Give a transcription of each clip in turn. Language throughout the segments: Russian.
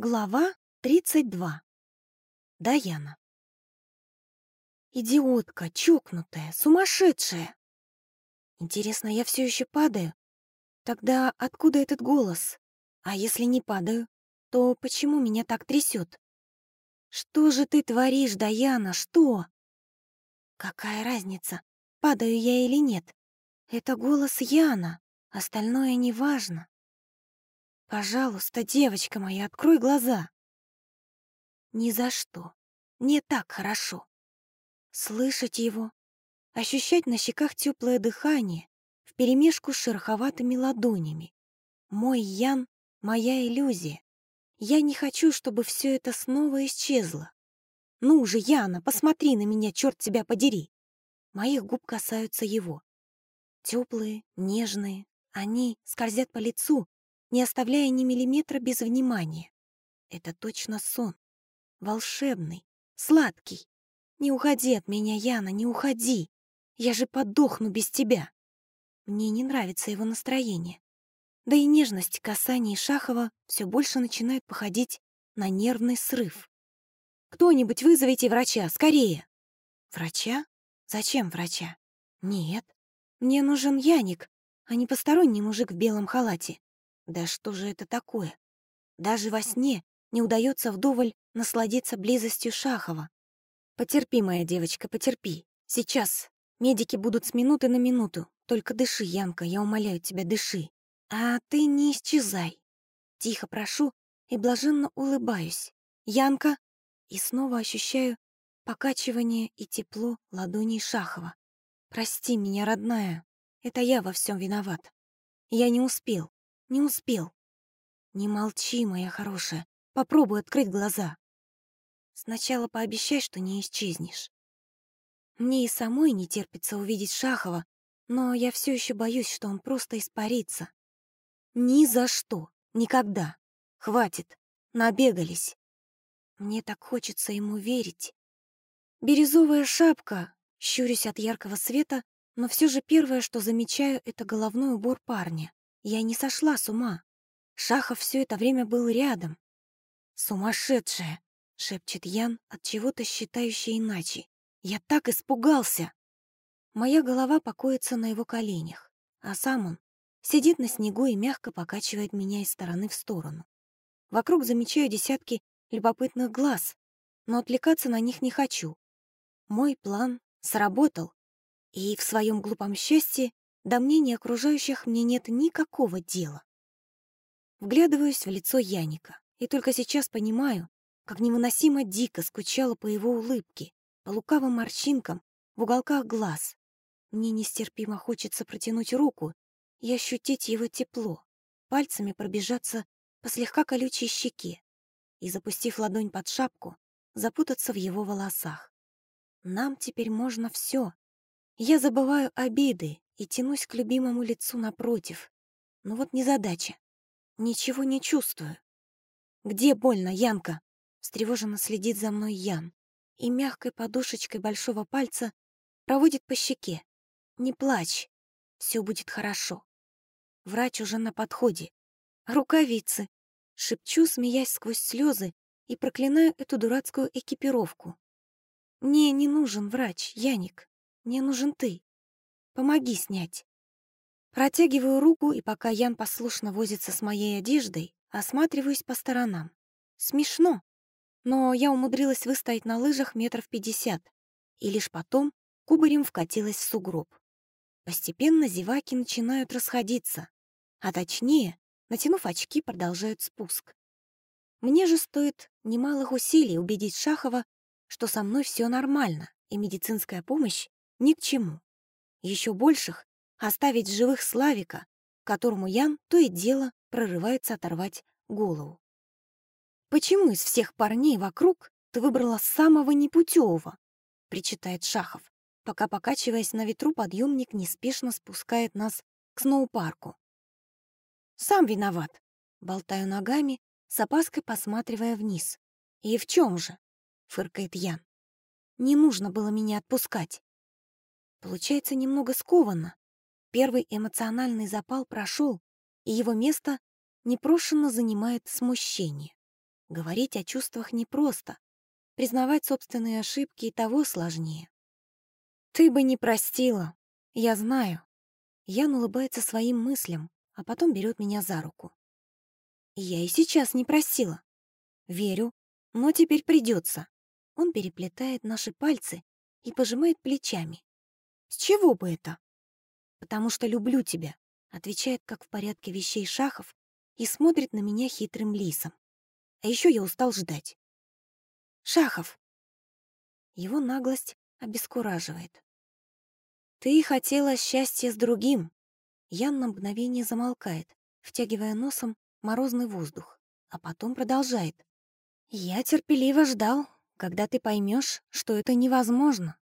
Глава 32. Даяна. Идиотка, чокнутая, сумасшедшая. Интересно, я все еще падаю? Тогда откуда этот голос? А если не падаю, то почему меня так трясет? Что же ты творишь, Даяна, что? Какая разница, падаю я или нет? Это голос Яна, остальное неважно. Пожалуйста, девочка моя, открой глаза. Ни за что. Не так хорошо. Слышать его, ощущать на щеках теплое дыхание вперемешку с шероховатыми ладонями. Мой Ян — моя иллюзия. Я не хочу, чтобы все это снова исчезло. Ну же, Яна, посмотри на меня, черт тебя подери. Моих губ касаются его. Теплые, нежные, они скользят по лицу, не оставляя ни миллиметра без внимания. Это точно сон. Волшебный, сладкий. Не уходи от меня, Яна, не уходи. Я же подохну без тебя. Мне не нравится его настроение. Да и нежность касаний Шахова все больше начинает походить на нервный срыв. «Кто-нибудь вызовите врача, скорее!» «Врача? Зачем врача?» «Нет, мне нужен Яник, а не посторонний мужик в белом халате. Да что же это такое? Даже во сне не удается вдоволь насладиться близостью Шахова. Потерпи, моя девочка, потерпи. Сейчас медики будут с минуты на минуту. Только дыши, Янка, я умоляю тебя, дыши. А ты не исчезай. Тихо прошу и блаженно улыбаюсь. Янка! И снова ощущаю покачивание и тепло ладоней Шахова. Прости меня, родная. Это я во всем виноват. Я не успел. Не успел. Не молчи, моя хорошая. Попробуй открыть глаза. Сначала пообещай, что не исчезнешь. Мне и самой не терпится увидеть Шахова, но я все еще боюсь, что он просто испарится. Ни за что, никогда. Хватит, набегались. Мне так хочется ему верить. Бирюзовая шапка, щурюсь от яркого света, но все же первое, что замечаю, это головной убор парня. Я не сошла с ума. Шахов все это время был рядом. «Сумасшедшая!» — шепчет Ян, от чего-то считающий иначе. «Я так испугался!» Моя голова покоится на его коленях, а сам он сидит на снегу и мягко покачивает меня из стороны в сторону. Вокруг замечаю десятки любопытных глаз, но отвлекаться на них не хочу. Мой план сработал, и в своем глупом счастье до мнения окружающих мне нет никакого дела. Вглядываюсь в лицо Яника, и только сейчас понимаю, как невыносимо дико скучала по его улыбке, по лукавым морщинкам в уголках глаз. Мне нестерпимо хочется протянуть руку и ощутить его тепло, пальцами пробежаться по слегка колючей щеке и, запустив ладонь под шапку, запутаться в его волосах. Нам теперь можно все. Я забываю обиды, и тянусь к любимому лицу напротив. Но вот незадача. Ничего не чувствую. «Где больно, Янка?» Встревоженно следит за мной Ян и мягкой подушечкой большого пальца проводит по щеке. «Не плачь, все будет хорошо». Врач уже на подходе. «Рукавицы!» Шепчу, смеясь сквозь слезы, и проклинаю эту дурацкую экипировку. «Мне не нужен врач, Яник. Мне нужен ты. Помоги снять. Протягиваю руку, и пока Ян послушно возится с моей одеждой, осматриваюсь по сторонам. Смешно, но я умудрилась выстоять на лыжах метров пятьдесят, и лишь потом кубарем вкатилась в сугроб. Постепенно зеваки начинают расходиться, а точнее, натянув очки, продолжают спуск. Мне же стоит немалых усилий убедить Шахова, что со мной все нормально, и медицинская помощь ни к чему еще больших оставить живых Славика, которому Ян то и дело прорывается оторвать голову. «Почему из всех парней вокруг ты выбрала самого непутевого?» — причитает Шахов, пока, покачиваясь на ветру, подъемник неспешно спускает нас к сноупарку. «Сам виноват», — болтаю ногами, с опаской посматривая вниз. «И в чем же?» — фыркает Ян. «Не нужно было меня отпускать. Получается немного скованно. Первый эмоциональный запал прошел, и его место непрошенно занимает смущение. Говорить о чувствах непросто. Признавать собственные ошибки и того сложнее. Ты бы не простила. Я знаю. Ян улыбается своим мыслям, а потом берет меня за руку. Я и сейчас не просила. Верю, но теперь придется. Он переплетает наши пальцы и пожимает плечами. С чего бы это? Потому что люблю тебя, отвечает как в порядке вещей Шахов и смотрит на меня хитрым лисом. А еще я устал ждать. Шахов. Его наглость обескураживает. Ты хотела счастья с другим. Ян на мгновение замолкает, втягивая носом морозный воздух, а потом продолжает. Я терпеливо ждал, когда ты поймешь, что это невозможно.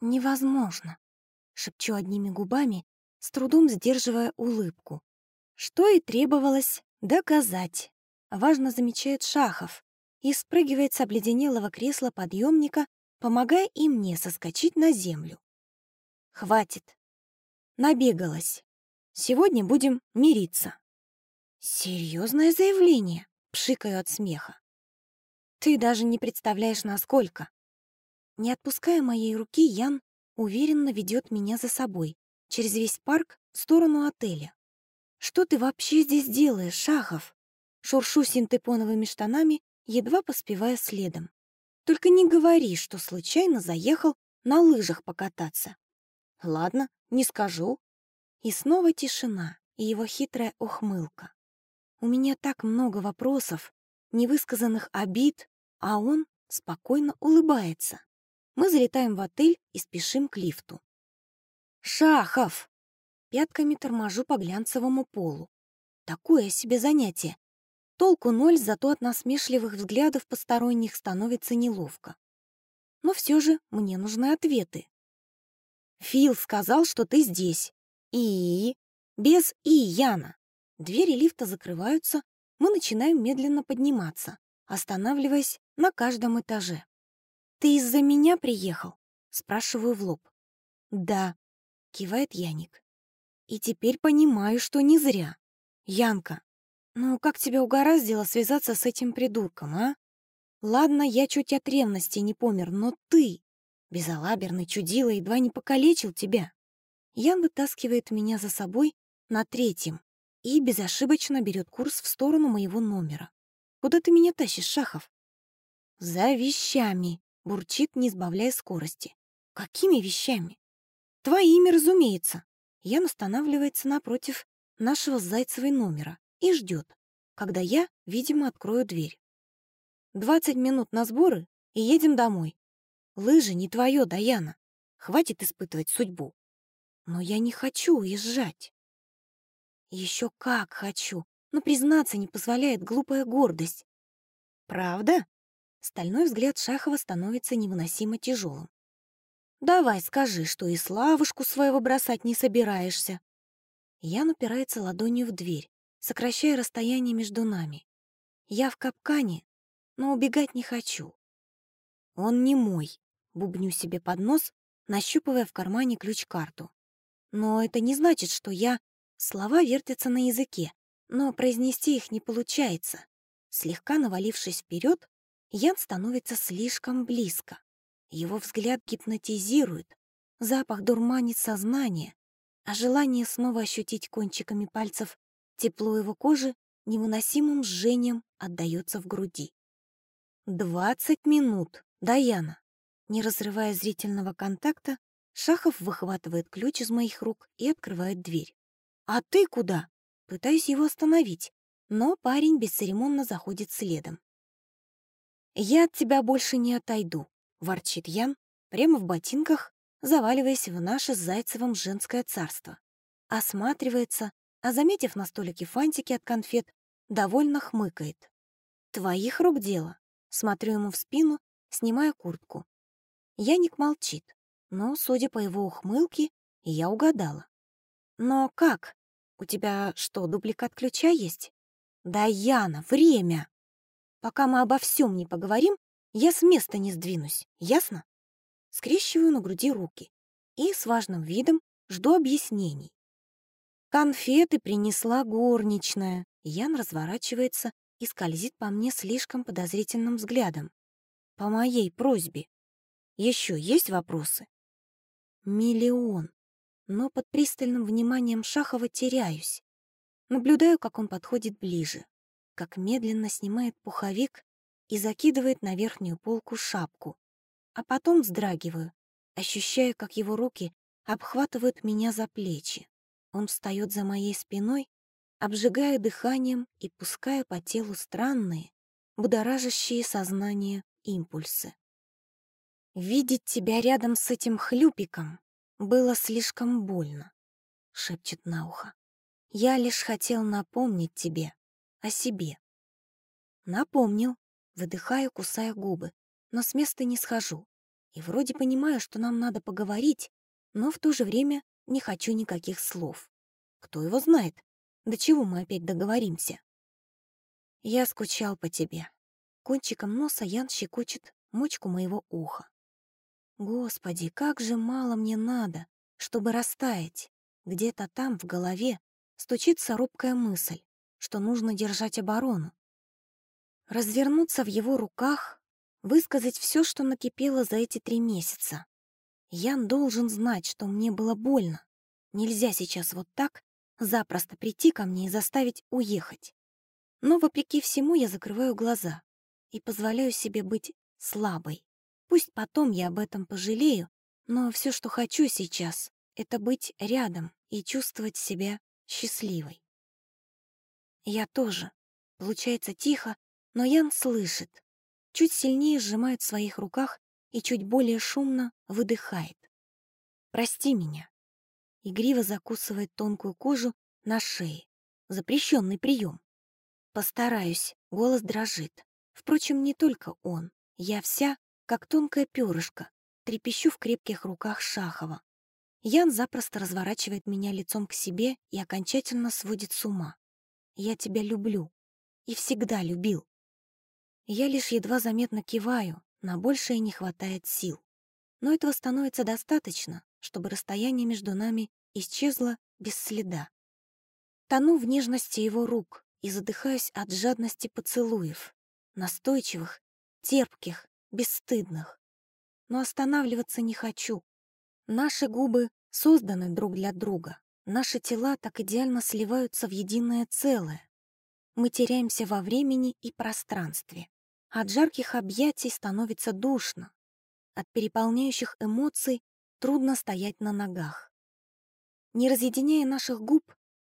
Невозможно, шепчу одними губами, с трудом сдерживая улыбку. Что и требовалось доказать. Важно замечает Шахов и спрыгивает с обледенелого кресла подъемника, помогая и мне соскочить на землю. Хватит. Набегалась. Сегодня будем мириться. Серьезное заявление, пшикаю от смеха. Ты даже не представляешь, насколько. Не отпуская моей руки, Ян уверенно ведет меня за собой, через весь парк в сторону отеля. «Что ты вообще здесь делаешь, Шахов?» Шуршу синтепоновыми штанами, едва поспевая следом. «Только не говори, что случайно заехал на лыжах покататься». «Ладно, не скажу». И снова тишина и его хитрая ухмылка. У меня так много вопросов, невысказанных обид, а он спокойно улыбается. Мы залетаем в отель и спешим к лифту. «Шахов!» Пятками торможу по глянцевому полу. Такое себе занятие. Толку ноль, зато от насмешливых взглядов посторонних становится неловко. Но все же мне нужны ответы. «Фил сказал, что ты здесь. И...» «Без «и», Яна». Двери лифта закрываются, мы начинаем медленно подниматься, останавливаясь на каждом этаже. «Ты из-за меня приехал?» — спрашиваю в лоб. «Да», — кивает Яник. «И теперь понимаю, что не зря. Янка, ну как тебя угораздило связаться с этим придурком, а? Ладно, я чуть от ревности не помер, но ты, безалаберный чудила, едва не покалечил тебя». Ян вытаскивает меня за собой на третьем и безошибочно берет курс в сторону моего номера. «Куда ты меня тащишь, Шахов?» «За вещами», — бурчит, не сбавляя скорости. «Какими вещами?» «Твоими, разумеется». Ян останавливается напротив нашего Зайцевой номера и ждет, когда я, видимо, открою дверь. «Двадцать минут на сборы и едем домой. Лыжи не твое, Даяна. Хватит испытывать судьбу. Но я не хочу уезжать. Еще как хочу, но признаться не позволяет глупая гордость. Правда? Стальной взгляд Шахова становится невыносимо тяжелым. «Давай скажи, что и Славушку своего бросать не собираешься». Ян упирается ладонью в дверь, сокращая расстояние между нами. Я в капкане, но убегать не хочу. Он не мой, бубню себе под нос, нащупывая в кармане ключ-карту. Но это не значит, что я... Слова вертятся на языке, но произнести их не получается. Слегка навалившись вперед, Ян становится слишком близко. Его взгляд гипнотизирует, запах дурманит сознание, а желание снова ощутить кончиками пальцев тепло его кожи невыносимым жжением отдается в груди. «Двадцать минут, Даяна!» Не разрывая зрительного контакта, Шахов выхватывает ключ из моих рук и открывает дверь. «А ты куда?» Пытаюсь его остановить, но парень бесцеремонно заходит следом. «Я от тебя больше не отойду», — ворчит Ян, прямо в ботинках, заваливаясь в наше с Зайцевым женское царство. Осматривается, а, заметив на столике фантики от конфет, довольно хмыкает. «Твоих рук дело». Смотрю ему в спину, снимая куртку. Яник молчит, но, судя по его ухмылке, я угадала. «Но как? У тебя что, дубликат ключа есть?» «Да, Яна, время!» Пока мы обо всем не поговорим, я с места не сдвинусь, ясно? Скрещиваю на груди руки и с важным видом жду объяснений. Конфеты принесла горничная. Ян разворачивается и скользит по мне слишком подозрительным взглядом. По моей просьбе. Еще есть вопросы? Миллион. Но под пристальным вниманием Шахова теряюсь. Наблюдаю, как он подходит ближе, как медленно снимает пуховик и закидывает на верхнюю полку шапку. А потом вздрагиваю, ощущая, как его руки обхватывают меня за плечи. Он встает за моей спиной, обжигая дыханием и пуская по телу странные, будоражащие сознание импульсы. «Видеть тебя рядом с этим хлюпиком было слишком больно», — шепчет на ухо. «Я лишь хотел напомнить тебе о себе». Напомнил, выдыхаю, кусая губы, но с места не схожу. И вроде понимаю, что нам надо поговорить, но в то же время не хочу никаких слов. Кто его знает, до чего мы опять договоримся? Я скучал по тебе. Кончиком носа Ян щекочет мочку моего уха. Господи, как же мало мне надо, чтобы растаять. Где-то там, в голове, стучится робкая мысль, что нужно держать оборону. Развернуться в его руках, высказать все, что накипело за эти три месяца. Ян должен знать, что мне было больно. Нельзя сейчас вот так запросто прийти ко мне и заставить уехать. Но, вопреки всему, я закрываю глаза и позволяю себе быть слабой. Пусть потом я об этом пожалею, но все, что хочу сейчас, это быть рядом и чувствовать себя счастливой. Я тоже. Получается тихо, но Ян слышит. Чуть сильнее сжимает в своих руках и чуть более шумно выдыхает. «Прости меня». Игриво закусывает тонкую кожу на шее. Запрещенный прием. Постараюсь, голос дрожит. Впрочем, не только он. Я вся как тонкое перышко, трепещу в крепких руках Шахова. Ян запросто разворачивает меня лицом к себе и окончательно сводит с ума. Я тебя люблю. И всегда любил. Я лишь едва заметно киваю, на большее не хватает сил. Но этого становится достаточно, чтобы расстояние между нами исчезло без следа. Тону в нежности его рук и задыхаюсь от жадности поцелуев, настойчивых, терпких, бесстыдных. Но останавливаться не хочу. Наши губы созданы друг для друга. Наши тела так идеально сливаются в единое целое. Мы теряемся во времени и пространстве. От жарких объятий становится душно. От переполняющих эмоций трудно стоять на ногах. Не разъединяя наших губ,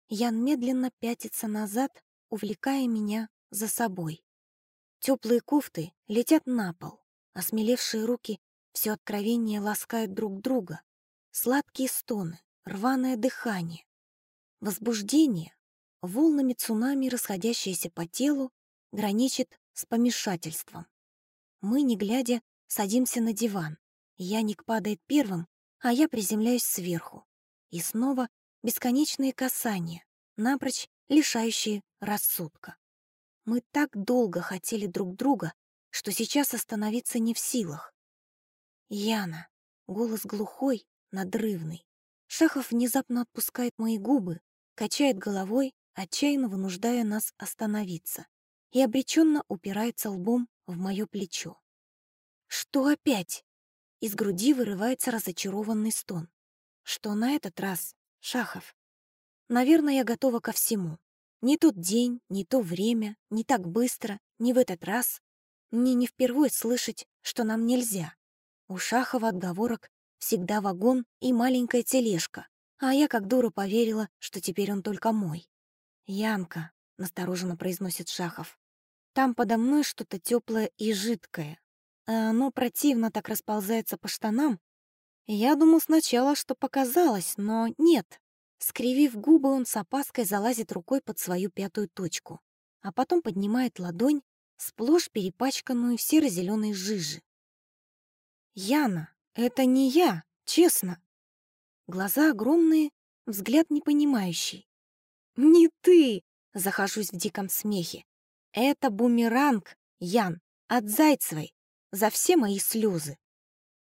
Ян медленно пятится назад, увлекая меня за собой. Теплые кофты летят на пол. Осмелевшие руки все откровеннее ласкают друг друга. Сладкие стоны, рваное дыхание. Возбуждение, волнами цунами, расходящееся по телу, граничит с помешательством. Мы, не глядя, садимся на диван. Яник падает первым, а я приземляюсь сверху. И снова бесконечные касания, напрочь лишающие рассудка. Мы так долго хотели друг друга, что сейчас остановиться не в силах. Яна. Голос глухой, надрывный. Шахов внезапно отпускает мои губы, качает головой, отчаянно вынуждая нас остановиться, и обреченно упирается лбом в мое плечо. «Что опять?» Из груди вырывается разочарованный стон. «Что на этот раз, Шахов?» «Наверное, я готова ко всему. Не тот день, не то время, не так быстро, не в этот раз. Мне не впервой слышать, что нам нельзя. У Шахова отговорок всегда вагон и маленькая тележка, а я как дура поверила, что теперь он только мой. «Янка», — настороженно произносит Шахов, — «там подо мной что-то теплое и жидкое, а оно противно так расползается по штанам. Я думал сначала, что показалось, но нет». Скривив губы, он с опаской залазит рукой под свою пятую точку, а потом поднимает ладонь сплошь перепачканную серо-зеленой жижи. «Яна, это не я, честно!» Глаза огромные, взгляд непонимающий. «Не ты!» — захожусь в диком смехе. «Это бумеранг, Ян, от Зайцевой, за все мои слезы!»